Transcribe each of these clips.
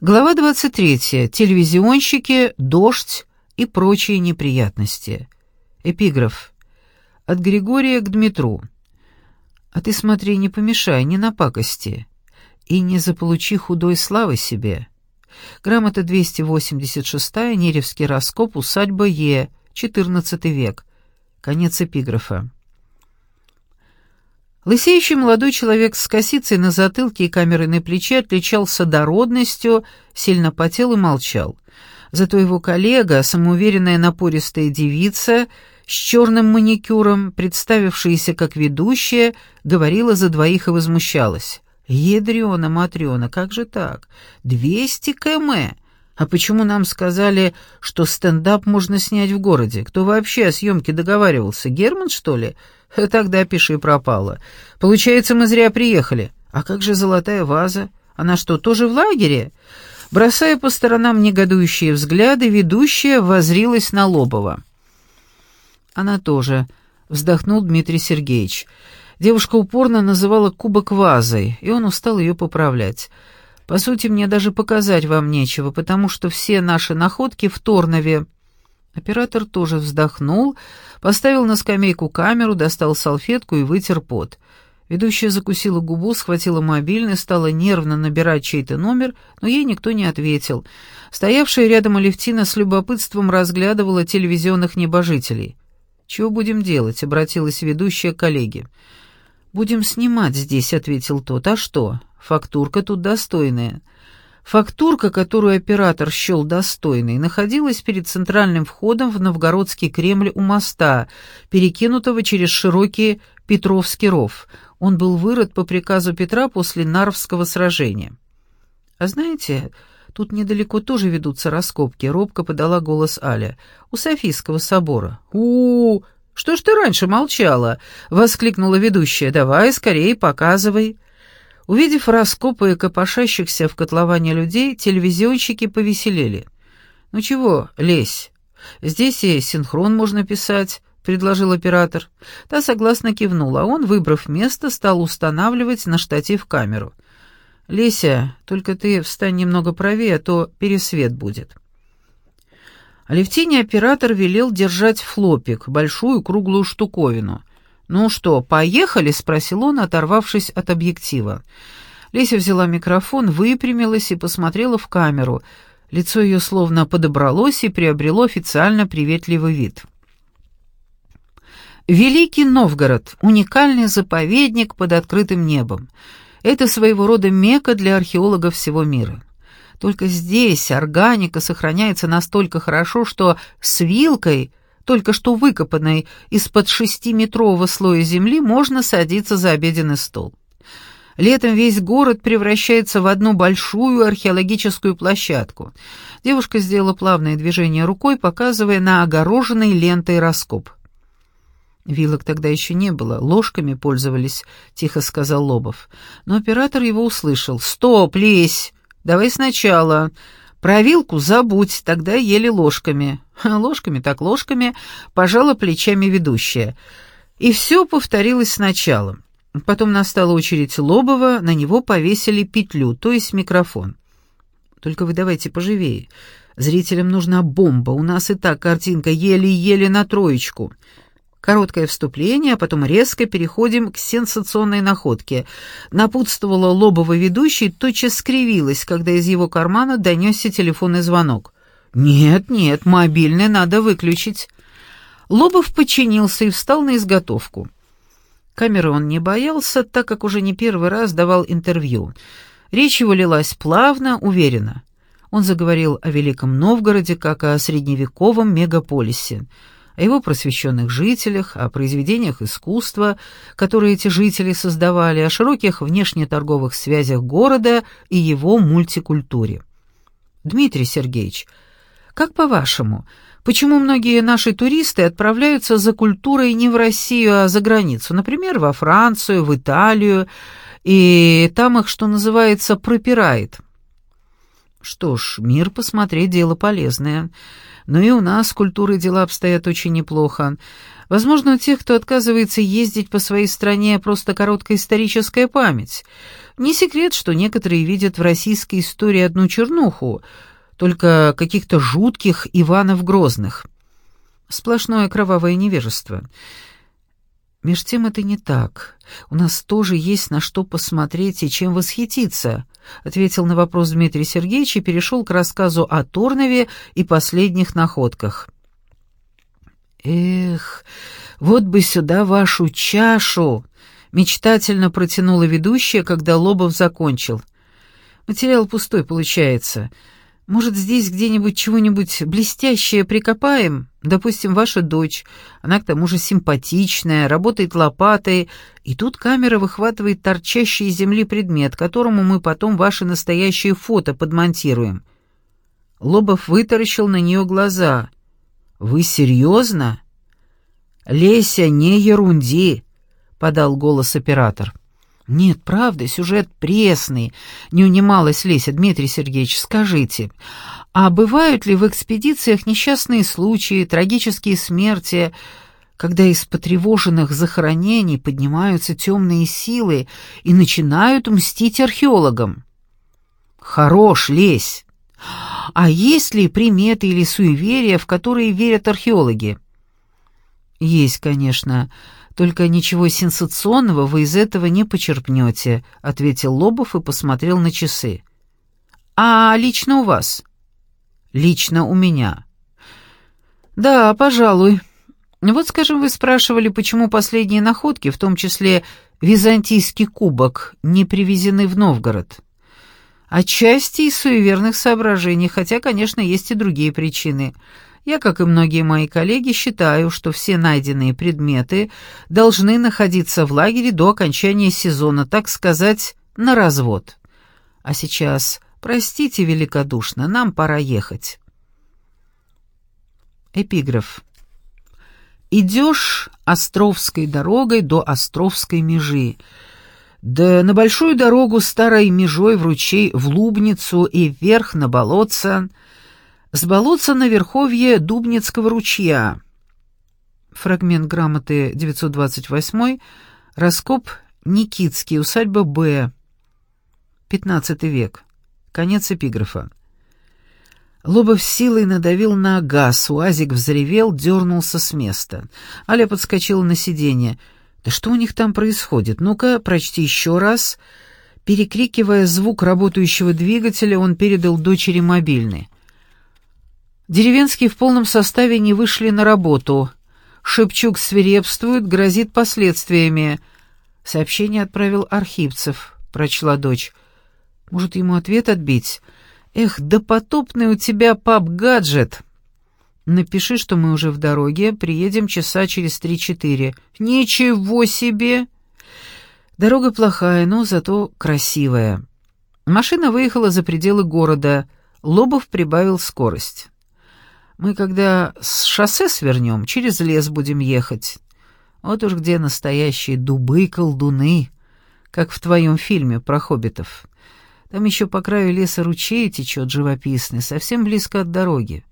Глава 23. Телевизионщики, дождь и прочие неприятности. Эпиграф. От Григория к Дмитру. А ты смотри, не помешай, не напакости. И не заполучи худой славы себе. Грамота 286, Неревский раскоп, усадьба Е, 14 век. Конец эпиграфа. Лысеющий молодой человек с косицей на затылке и камерой на плече отличался дородностью, сильно потел и молчал. Зато его коллега, самоуверенная напористая девица, с черным маникюром, представившаяся как ведущая, говорила за двоих и возмущалась. «Ядрёна, Матрёна, как же так? Двести км! А почему нам сказали, что стендап можно снять в городе? Кто вообще о съемке договаривался? Герман, что ли?» Тогда пиши пропало. Получается, мы зря приехали. А как же золотая ваза? Она что, тоже в лагере? Бросая по сторонам негодующие взгляды, ведущая возрилась на Лобова. Она тоже, вздохнул Дмитрий Сергеевич. Девушка упорно называла кубок вазой, и он устал ее поправлять. По сути, мне даже показать вам нечего, потому что все наши находки в Торнове. Оператор тоже вздохнул, поставил на скамейку камеру, достал салфетку и вытер пот. Ведущая закусила губу, схватила мобильный, стала нервно набирать чей-то номер, но ей никто не ответил. Стоявшая рядом Алевтина с любопытством разглядывала телевизионных небожителей. «Чего будем делать?» — обратилась ведущая к коллеге. «Будем снимать здесь», — ответил тот. «А что? Фактурка тут достойная». Фактурка, которую оператор счел достойной, находилась перед центральным входом в Новгородский Кремль у моста, перекинутого через широкий Петровский ров. Он был вырыт по приказу Петра после Нарвского сражения. «А знаете, тут недалеко тоже ведутся раскопки», — робко подала голос Аля. «У Софийского собора». «У-у-у! Что ж ты раньше молчала?» — воскликнула ведущая. «Давай, скорее, показывай». Увидев раскопы и копошащихся в котловане людей, телевизионщики повеселели. «Ну чего, лезь. Здесь и синхрон можно писать», — предложил оператор. Та согласно кивнула, а он, выбрав место, стал устанавливать на штатив камеру. «Леся, только ты встань немного правее, а то пересвет будет». Алевтине оператор велел держать флопик, большую круглую штуковину. «Ну что, поехали?» — спросил он, оторвавшись от объектива. Леся взяла микрофон, выпрямилась и посмотрела в камеру. Лицо ее словно подобралось и приобрело официально приветливый вид. Великий Новгород — уникальный заповедник под открытым небом. Это своего рода мека для археологов всего мира. Только здесь органика сохраняется настолько хорошо, что с вилкой только что выкопанной из-под шестиметрового слоя земли, можно садиться за обеденный стол. Летом весь город превращается в одну большую археологическую площадку. Девушка сделала плавное движение рукой, показывая на огороженный лентой раскоп. «Вилок тогда еще не было, ложками пользовались», — тихо сказал Лобов. Но оператор его услышал. «Стоп, лезь! Давай сначала. Про вилку забудь, тогда ели ложками. Ложками так ложками, пожала плечами ведущая. И все повторилось сначала. Потом настала очередь Лобова, на него повесили петлю, то есть микрофон. Только вы давайте поживее. Зрителям нужна бомба, у нас и так картинка еле-еле на троечку. Короткое вступление, а потом резко переходим к сенсационной находке. Напутствовала лобово ведущий, тотчас скривилась, когда из его кармана донесся телефонный звонок. «Нет, нет, мобильный надо выключить». Лобов подчинился и встал на изготовку. Камеры он не боялся, так как уже не первый раз давал интервью. Речь его лилась плавно, уверенно. Он заговорил о Великом Новгороде как о средневековом мегаполисе — о его просвещенных жителях, о произведениях искусства, которые эти жители создавали, о широких внешнеторговых связях города и его мультикультуре. Дмитрий Сергеевич, как по-вашему, почему многие наши туристы отправляются за культурой не в Россию, а за границу, например, во Францию, в Италию, и там их, что называется, пропирает? Что ж, мир посмотреть дело полезное. Но и у нас с культурой дела обстоят очень неплохо. Возможно, у тех, кто отказывается ездить по своей стране, просто короткая историческая память. Не секрет, что некоторые видят в российской истории одну чернуху, только каких-то жутких Иванов Грозных. Сплошное кровавое невежество. Меж тем это не так. У нас тоже есть на что посмотреть и чем восхититься, ответил на вопрос Дмитрий Сергеевич и перешел к рассказу о Торнове и последних находках. Эх, вот бы сюда вашу чашу, мечтательно протянула ведущая, когда Лобов закончил. Материал пустой получается. Может, здесь где-нибудь чего-нибудь блестящее прикопаем? Допустим, ваша дочь. Она к тому же симпатичная, работает лопатой, и тут камера выхватывает торчащий из земли предмет, которому мы потом ваши настоящие фото подмонтируем. Лобов вытаращил на нее глаза. «Вы серьезно?» «Леся, не ерунди!» — подал голос оператор. «Нет, правда, сюжет пресный», — не унималась Леся. «Дмитрий Сергеевич, скажите, а бывают ли в экспедициях несчастные случаи, трагические смерти, когда из потревоженных захоронений поднимаются темные силы и начинают мстить археологам?» «Хорош, Лесь! А есть ли приметы или суеверия, в которые верят археологи?» «Есть, конечно». Только ничего сенсационного вы из этого не почерпнете», — ответил Лобов и посмотрел на часы. «А лично у вас?» «Лично у меня». «Да, пожалуй. Вот, скажем, вы спрашивали, почему последние находки, в том числе византийский кубок, не привезены в Новгород?» Отчасти из суеверных соображений, хотя, конечно, есть и другие причины — я, как и многие мои коллеги, считаю, что все найденные предметы должны находиться в лагере до окончания сезона, так сказать, на развод. А сейчас, простите великодушно, нам пора ехать. Эпиграф. Идешь Островской дорогой до Островской межи, да на большую дорогу старой межой в ручей в Лубницу и вверх на болотца — с болотца на верховье Дубницкого ручья. Фрагмент грамоты 928, раскоп Никитский, усадьба Б, 15 век. Конец эпиграфа. Лобов силой надавил на газ, уазик взревел, дернулся с места. Аля подскочила на сиденье. «Да что у них там происходит? Ну-ка, прочти еще раз». Перекрикивая звук работающего двигателя, он передал дочери мобильный. Деревенские в полном составе не вышли на работу. Шепчук свирепствует, грозит последствиями. Сообщение отправил Архипцев, прочла дочь. Может, ему ответ отбить? Эх, да потопный у тебя пап-гаджет. Напиши, что мы уже в дороге, приедем часа через три-четыре. Ничего себе! Дорога плохая, но зато красивая. Машина выехала за пределы города. Лобов прибавил скорость. Мы когда с шоссе свернем, через лес будем ехать. Вот уж где настоящие дубы-колдуны, как в твоем фильме про хоббитов. Там еще по краю леса ручей течет живописный, совсем близко от дороги.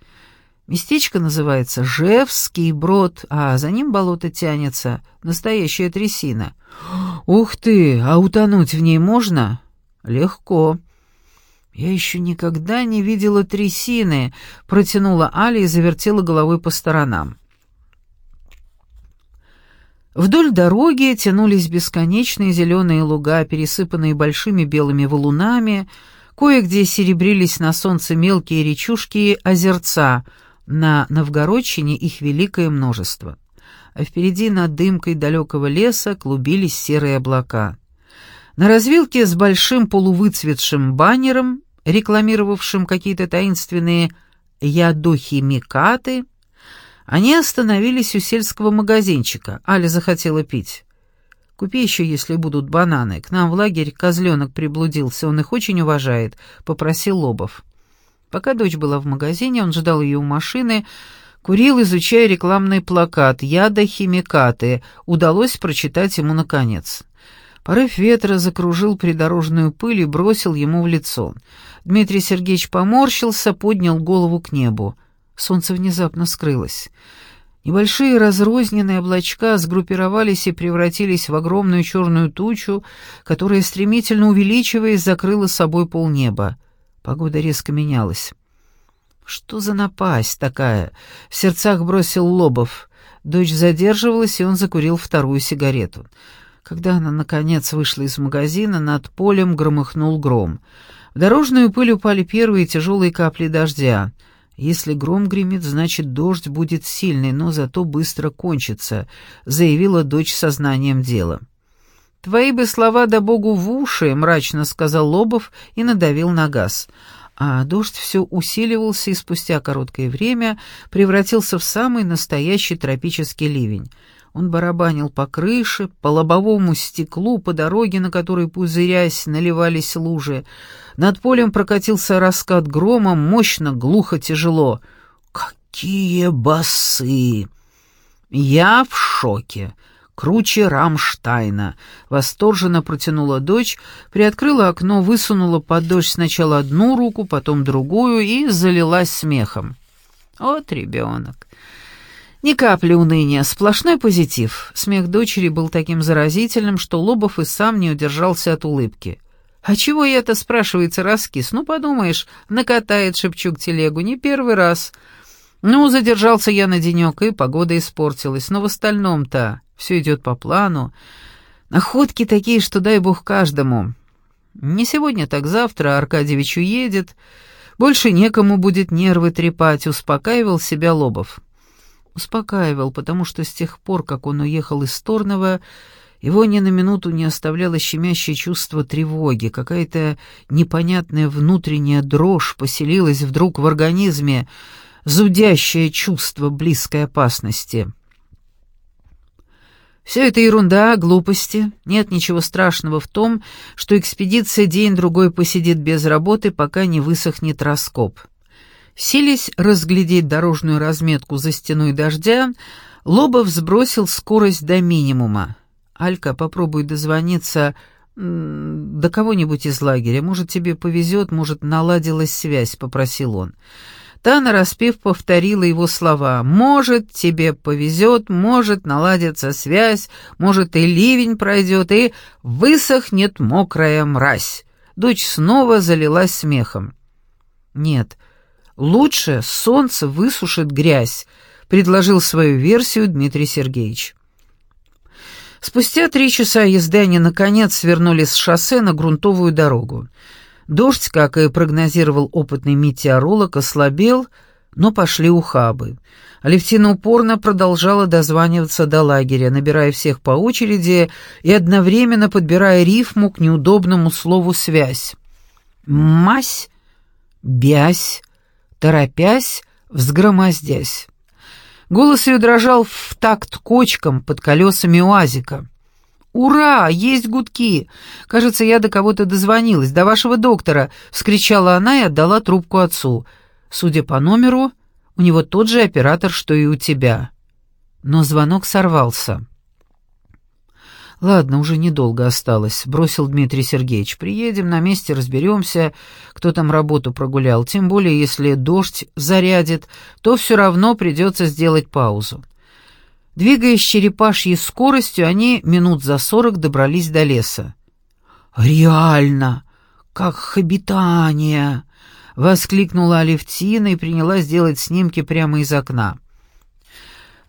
Местечко называется Жевский брод, а за ним болото тянется, настоящая трясина. Ух ты, а утонуть в ней можно? Легко. «Я еще никогда не видела трясины», — протянула Аля и завертела головой по сторонам. Вдоль дороги тянулись бесконечные зеленые луга, пересыпанные большими белыми валунами, кое-где серебрились на солнце мелкие речушки и озерца, на Новгородчине их великое множество. А впереди над дымкой далекого леса клубились серые облака. На развилке с большим полувыцветшим баннером рекламировавшим какие-то таинственные ядохимикаты, они остановились у сельского магазинчика. Аля захотела пить. «Купи еще, если будут бананы. К нам в лагерь козленок приблудился, он их очень уважает», — попросил Лобов. Пока дочь была в магазине, он ждал ее у машины, курил, изучая рекламный плакат «Ядохимикаты». Удалось прочитать ему наконец. Порыв ветра закружил придорожную пыль и бросил ему в лицо. Дмитрий Сергеевич поморщился, поднял голову к небу. Солнце внезапно скрылось. Небольшие разрозненные облачка сгруппировались и превратились в огромную черную тучу, которая, стремительно увеличиваясь, закрыла собой полнеба. Погода резко менялась. «Что за напасть такая?» — в сердцах бросил Лобов. Дочь задерживалась, и он закурил вторую сигарету. Когда она, наконец, вышла из магазина, над полем громыхнул гром. В дорожную пыль упали первые тяжелые капли дождя. «Если гром гремит, значит, дождь будет сильный, но зато быстро кончится», — заявила дочь сознанием дела. «Твои бы слова да богу в уши», — мрачно сказал Лобов и надавил на газ. А дождь все усиливался и спустя короткое время превратился в самый настоящий тропический ливень. Он барабанил по крыше, по лобовому стеклу, по дороге, на которой, пузырясь, наливались лужи. Над полем прокатился раскат грома, мощно, глухо, тяжело. «Какие басы!» «Я в шоке!» круче Рамштайна!» — восторженно протянула дочь, приоткрыла окно, высунула под дождь сначала одну руку, потом другую и залилась смехом. «Вот ребенок!» Ни капли уныния, сплошной позитив. Смех дочери был таким заразительным, что Лобов и сам не удержался от улыбки. «А чего я это, спрашивается, раскис? Ну, подумаешь, накатает Шепчук телегу, не первый раз. Ну, задержался я на денек, и погода испортилась, но в остальном-то все идет по плану. Находки такие, что дай бог каждому. Не сегодня, так завтра Аркадьевич уедет. Больше некому будет нервы трепать, успокаивал себя Лобов. Успокаивал, потому что с тех пор, как он уехал из Торного, его ни на минуту не оставляло щемящее чувство тревоги, какая-то непонятная внутренняя дрожь поселилась вдруг в организме, зудящее чувство близкой опасности. Все это ерунда, глупости. Нет ничего страшного в том, что экспедиция день-другой посидит без работы, пока не высохнет раскоп. Сились разглядеть дорожную разметку за стеной дождя, Лобов сбросил скорость до минимума. «Алька, попробуй дозвониться до кого-нибудь из лагеря. Может, тебе повезет, может, наладилась связь», — попросил он. Та, нараспев, повторила его слова. «Может, тебе повезет, может, наладится связь, может, и ливень пройдет, и высохнет мокрая мразь». Дочь снова залилась смехом. «Нет, лучше солнце высушит грязь», — предложил свою версию Дмитрий Сергеевич. Спустя три часа езды они, наконец, свернули с шоссе на грунтовую дорогу. Дождь, как и прогнозировал опытный метеоролог, ослабел, но пошли ухабы. Алевтина упорно продолжала дозваниваться до лагеря, набирая всех по очереди и одновременно подбирая рифму к неудобному слову «связь». «Мась», «бязь», «торопясь», «взгромоздясь». Голос ее дрожал в такт кочкам под колесами уазика. «Ура! Есть гудки! Кажется, я до кого-то дозвонилась, до вашего доктора!» — вскричала она и отдала трубку отцу. «Судя по номеру, у него тот же оператор, что и у тебя». Но звонок сорвался. «Ладно, уже недолго осталось», — бросил Дмитрий Сергеевич. «Приедем, на месте разберемся, кто там работу прогулял. Тем более, если дождь зарядит, то все равно придется сделать паузу». Двигаясь черепашьей скоростью, они минут за сорок добрались до леса. «Реально! Как хобитание!» — воскликнула Алевтина и принялась делать снимки прямо из окна.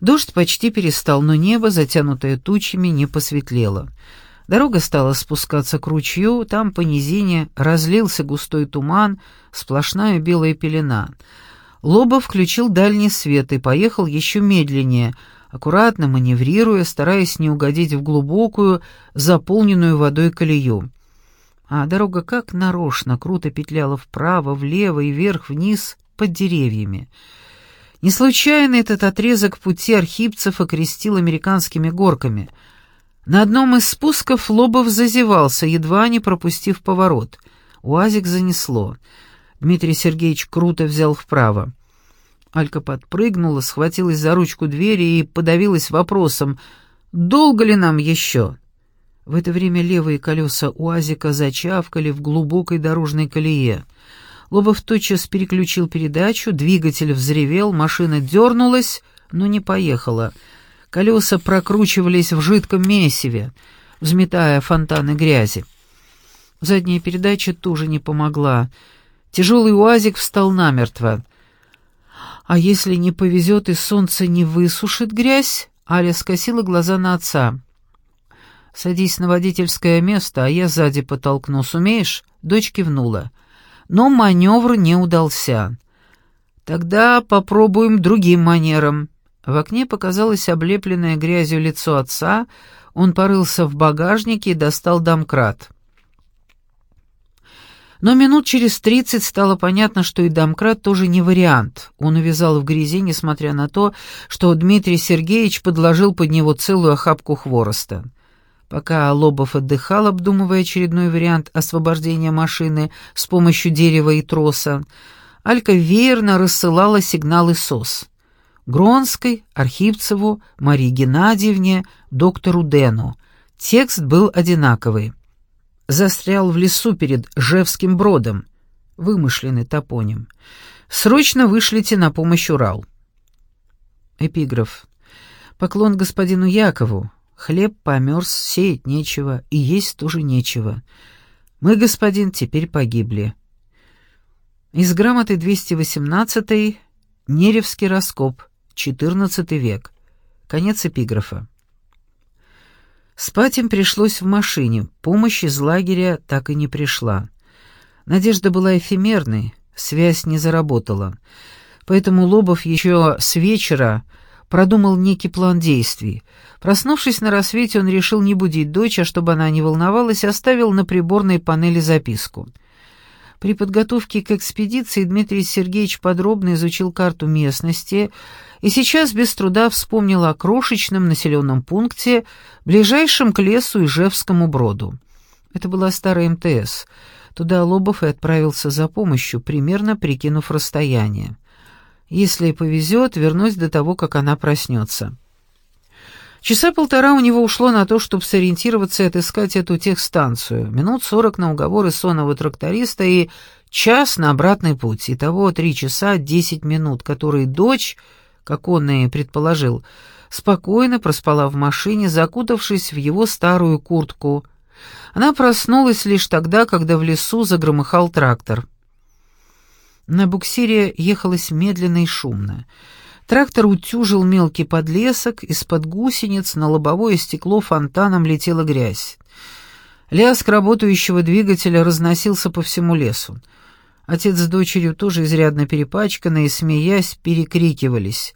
Дождь почти перестал, но небо, затянутое тучами, не посветлело. Дорога стала спускаться к ручью, там по низине разлился густой туман, сплошная белая пелена. Лоба включил дальний свет и поехал еще медленнее — аккуратно маневрируя, стараясь не угодить в глубокую, заполненную водой колею. А дорога как нарочно круто петляла вправо, влево и вверх-вниз под деревьями. Не случайно этот отрезок пути архипцев окрестил американскими горками. На одном из спусков Лобов зазевался, едва не пропустив поворот. Уазик занесло. Дмитрий Сергеевич круто взял вправо. Алька подпрыгнула, схватилась за ручку двери и подавилась вопросом «Долго ли нам еще?» В это время левые колеса УАЗика зачавкали в глубокой дорожной колее. Лобов тотчас переключил передачу, двигатель взревел, машина дернулась, но не поехала. Колеса прокручивались в жидком месиве, взметая фонтаны грязи. Задняя передача тоже не помогла. Тяжелый уазик встал намертво. А если не повезет и солнце не высушит грязь? Аля скосила глаза на отца. «Садись на водительское место, а я сзади потолкну. Сумеешь?» Дочь кивнула. Но маневр не удался. «Тогда попробуем другим манером». В окне показалось облепленное грязью лицо отца, он порылся в багажнике и достал домкрат. Но минут через тридцать стало понятно, что и домкрат тоже не вариант. Он увязал в грязи, несмотря на то, что Дмитрий Сергеевич подложил под него целую охапку хвороста. Пока Лобов отдыхал, обдумывая очередной вариант освобождения машины с помощью дерева и троса, Алька веерно рассылала сигналы СОС. Гронской, Архипцеву, Марии Геннадьевне, доктору Дену. Текст был одинаковый застрял в лесу перед Жевским бродом. Вымышленный топоним. Срочно вышлите на помощь Урал. Эпиграф. Поклон господину Якову. Хлеб померз, сеять нечего, и есть тоже нечего. Мы, господин, теперь погибли. Из грамоты 218 Неревский раскоп, 14 век. Конец эпиграфа. Спать им пришлось в машине, помощь из лагеря так и не пришла. Надежда была эфемерной, связь не заработала. Поэтому Лобов еще с вечера продумал некий план действий. Проснувшись на рассвете, он решил не будить дочь, а чтобы она не волновалась, оставил на приборной панели записку — при подготовке к экспедиции Дмитрий Сергеевич подробно изучил карту местности и сейчас без труда вспомнил о крошечном населенном пункте, ближайшем к лесу Ижевскому броду. Это была старая МТС. Туда Лобов и отправился за помощью, примерно прикинув расстояние. Если повезет, вернусь до того, как она проснется. Часа полтора у него ушло на то, чтобы сориентироваться и отыскать эту техстанцию. Минут сорок на уговоры сонного тракториста и час на обратный путь. Итого три часа десять минут, которые дочь, как он и предположил, спокойно проспала в машине, закутавшись в его старую куртку. Она проснулась лишь тогда, когда в лесу загромыхал трактор. На буксире ехалось медленно и шумно. Трактор утюжил мелкий подлесок, из-под гусениц на лобовое стекло фонтаном летела грязь. Лязг работающего двигателя разносился по всему лесу. Отец с дочерью, тоже изрядно перепачканные, смеясь, перекрикивались.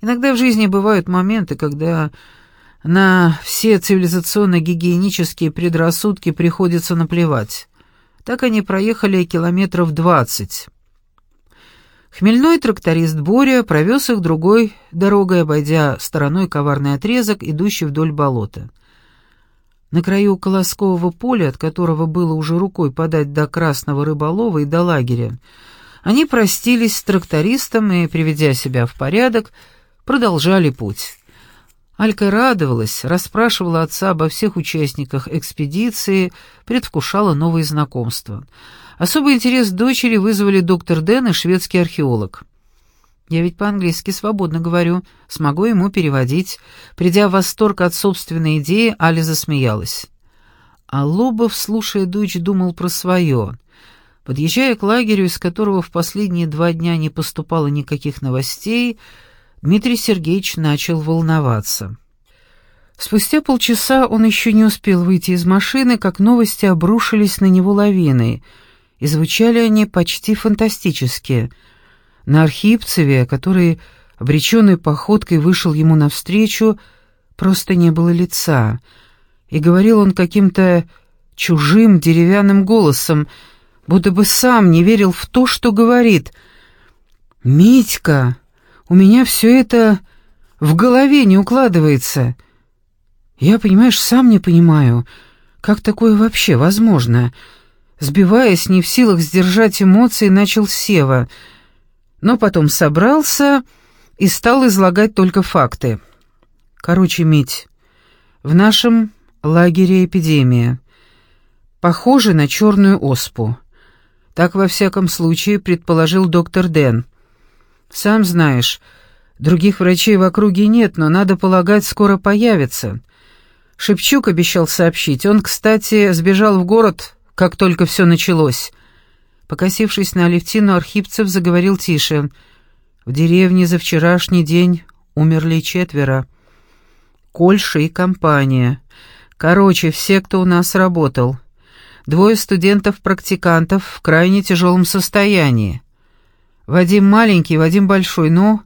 Иногда в жизни бывают моменты, когда на все цивилизационно-гигиенические предрассудки приходится наплевать. Так они проехали километров двадцать. Хмельной тракторист Боря провез их другой дорогой, обойдя стороной коварный отрезок, идущий вдоль болота. На краю колоскового поля, от которого было уже рукой подать до Красного рыболова и до лагеря, они простились с трактористом и, приведя себя в порядок, продолжали путь. Алька радовалась, расспрашивала отца обо всех участниках экспедиции, предвкушала новые знакомства — Особый интерес дочери вызвали доктор Дэн и шведский археолог. Я ведь по-английски свободно говорю, смогу ему переводить. Придя в восторг от собственной идеи, Аля засмеялась. А Лобов, слушая дочь, думал про свое. Подъезжая к лагерю, из которого в последние два дня не поступало никаких новостей, Дмитрий Сергеевич начал волноваться. Спустя полчаса он еще не успел выйти из машины, как новости обрушились на него лавиной — и звучали они почти фантастически. На Архипцеве, который обреченной походкой вышел ему навстречу, просто не было лица, и говорил он каким-то чужим деревянным голосом, будто бы сам не верил в то, что говорит. «Митька, у меня все это в голове не укладывается. Я, понимаешь, сам не понимаю, как такое вообще возможно?» Сбиваясь, не в силах сдержать эмоции, начал Сева, но потом собрался и стал излагать только факты. Короче, Мить, в нашем лагере эпидемия. Похоже на черную оспу. Так, во всяком случае, предположил доктор Дэн. Сам знаешь, Других врачей в округе нет, но, надо полагать, скоро появится. Шепчук обещал сообщить. Он, кстати, сбежал в город, как только все началось. Покосившись на Алевтину, Архипцев заговорил тише. В деревне за вчерашний день умерли четверо. Кольша и компания. Короче, все, кто у нас работал. Двое студентов-практикантов в крайне тяжелом состоянии. Вадим маленький, Вадим большой, но...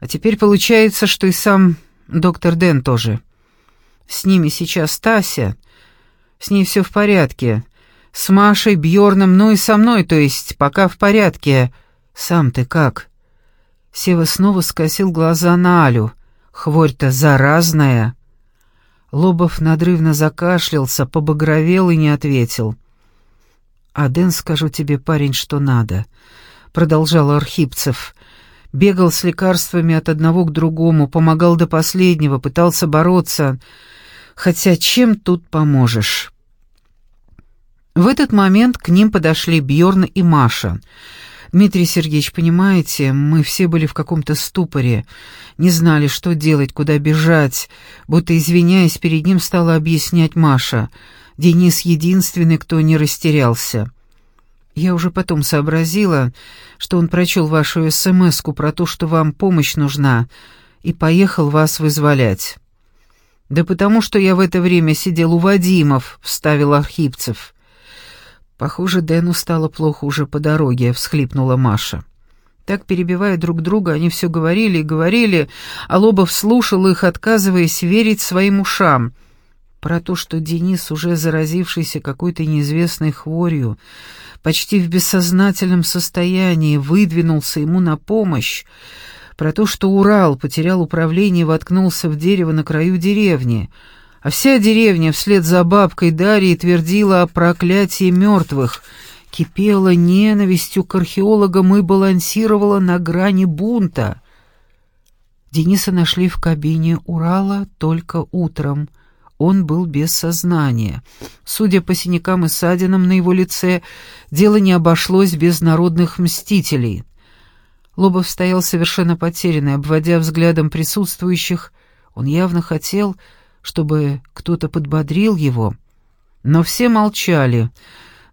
А теперь получается, что и сам доктор Дэн тоже. С ними сейчас Тася. С ней все в порядке. С Машей, Бьорном, ну и со мной, то есть, пока в порядке. Сам ты как?» Сева снова скосил глаза на Алю. «Хворь-то заразная!» Лобов надрывно закашлялся, побагровел и не ответил. «А Дэн, скажу тебе, парень, что надо», — продолжал Архипцев. Бегал с лекарствами от одного к другому, помогал до последнего, пытался бороться. Хотя чем тут поможешь? В этот момент к ним подошли Бьорн и Маша. «Дмитрий Сергеевич, понимаете, мы все были в каком-то ступоре, не знали, что делать, куда бежать, будто, извиняясь, перед ним стала объяснять Маша. Денис единственный, кто не растерялся». Я уже потом сообразила, что он прочел вашу смс про то, что вам помощь нужна, и поехал вас вызволять. «Да потому что я в это время сидел у Вадимов», — вставил Архипцев. «Похоже, Дэну стало плохо уже по дороге», — всхлипнула Маша. Так, перебивая друг друга, они все говорили и говорили, а Лобов слушал их, отказываясь верить своим ушам. Про то, что Денис, уже заразившийся какой-то неизвестной хворью, почти в бессознательном состоянии, выдвинулся ему на помощь, про то, что Урал потерял управление и воткнулся в дерево на краю деревни, а вся деревня вслед за бабкой Дарьей твердила о проклятии мертвых, кипела ненавистью к археологам и балансировала на грани бунта. Дениса нашли в кабине Урала только утром. Он был без сознания. Судя по синякам и ссадинам на его лице, дело не обошлось без народных мстителей — Лобов стоял совершенно потерянный, обводя взглядом присутствующих. Он явно хотел, чтобы кто-то подбодрил его. Но все молчали.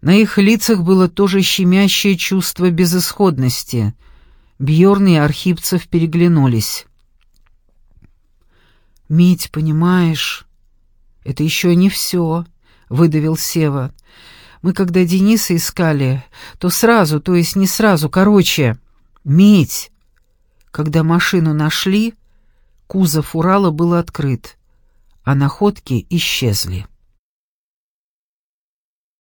На их лицах было тоже щемящее чувство безысходности. Бьорн и Архипцев переглянулись. «Мить, понимаешь, это еще не все», — выдавил Сева. «Мы, когда Дениса искали, то сразу, то есть не сразу, короче...» «Медь!» Когда машину нашли, кузов Урала был открыт, а находки исчезли.